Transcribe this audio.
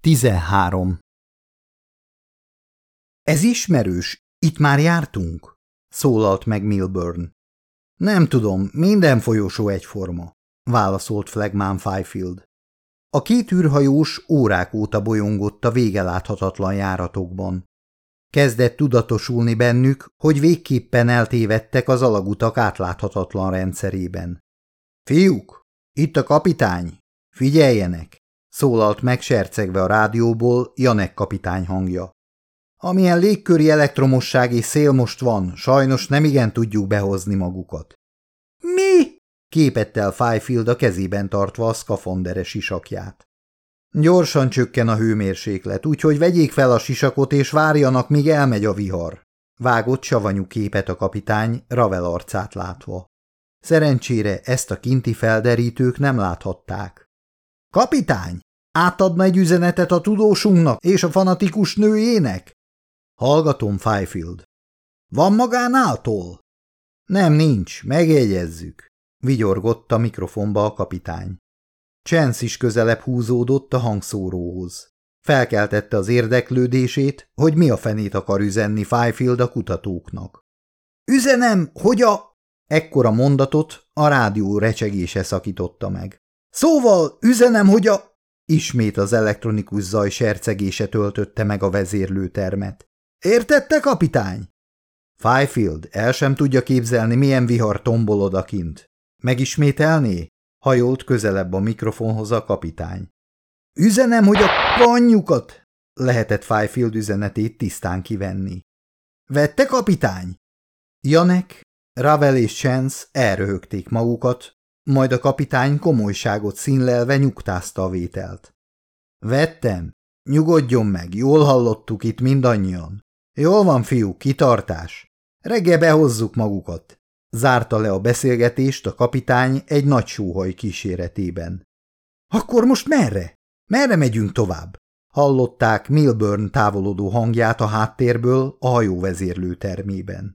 13. Ez ismerős, itt már jártunk, szólalt meg Milburn. Nem tudom, minden folyosó egyforma, válaszolt Flagman Fifield. A két űrhajós órák óta bolyongott a vége láthatatlan járatokban. Kezdett tudatosulni bennük, hogy végképpen eltévedtek az alagutak átláthatatlan rendszerében. Fiúk, itt a kapitány, figyeljenek! Szólalt meg sercegve a rádióból Janek kapitány hangja. Amilyen légköri elektromosság és szél most van, sajnos nem igen tudjuk behozni magukat. Mi? képett el Fifield a kezében tartva a szkafonderes sisakját. Gyorsan csökken a hőmérséklet, úgyhogy vegyék fel a sisakot és várjanak, míg elmegy a vihar. Vágott savanyú képet a kapitány, Ravel arcát látva. Szerencsére ezt a kinti felderítők nem láthatták. Kapitány, átadna egy üzenetet a tudósunknak és a fanatikus nőjének? Hallgatom, Fifield. Van magánától? Nem, nincs, megjegyezzük. Vigyorgott a mikrofonba a kapitány. Chance is közelebb húzódott a hangszóróhoz. Felkeltette az érdeklődését, hogy mi a fenét akar üzenni Fifield a kutatóknak. Üzenem, hogy a... Ekkora mondatot a rádió recsegése szakította meg. Szóval üzenem, hogy a... Ismét az elektronikus zaj sercegése töltötte meg a vezérlőtermet. Értette, kapitány? Fifield el sem tudja képzelni, milyen vihar tombol odakint. Megismételné? Hajolt közelebb a mikrofonhoz a kapitány. Üzenem, hogy a anyjukat! Lehetett Fifield üzenetét tisztán kivenni. Vette, kapitány? Janek, Ravel és Chance elröhögték magukat, majd a kapitány komolyságot színlelve nyugtázta a vételt. Vettem. Nyugodjon meg, jól hallottuk itt mindannyian. Jól van, fiú, kitartás. Reggel behozzuk magukat. Zárta le a beszélgetést a kapitány egy nagy sóhaj kíséretében. Akkor most merre? Merre megyünk tovább? Hallották Milburn távolodó hangját a háttérből a hajóvezérlő termében.